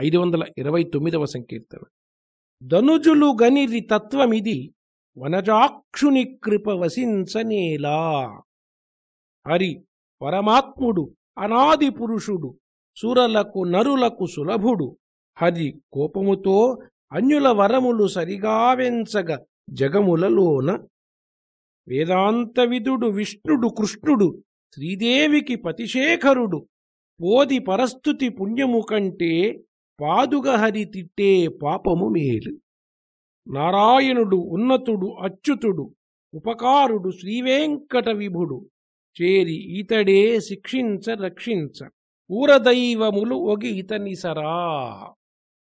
ఐదు వందల ఇరవై తొమ్మిదవ సంకీర్తన. ధనుజులు గనిరి తత్వమిది వనజాక్షుని కృప వసించనేలా. హరి పరమాత్ముడు అనాది పురుషుడు సురలకు నరులకు సులభుడు. హరి కోపముతో అన్యుల వరములు సరిగా వెంచగ జగములలోన. వేదాంత విదుడు విష్ణుడు కృష్ణుడు శ్రీదేవికి పతిశేఖరుడు. పోది పరస్తుతి పుణ్యము కంటే పాదుగ హరి తిట్టే పాపము మేలు. నారాయణుడు ఉన్నతుడు అచ్యుతుడు ఉపకారుడు శ్రీవేంకట విభుడు చేరి ఈతడే శిక్షించ రక్షించ. ఊరదైవములు ఒగి ఇతనిసరా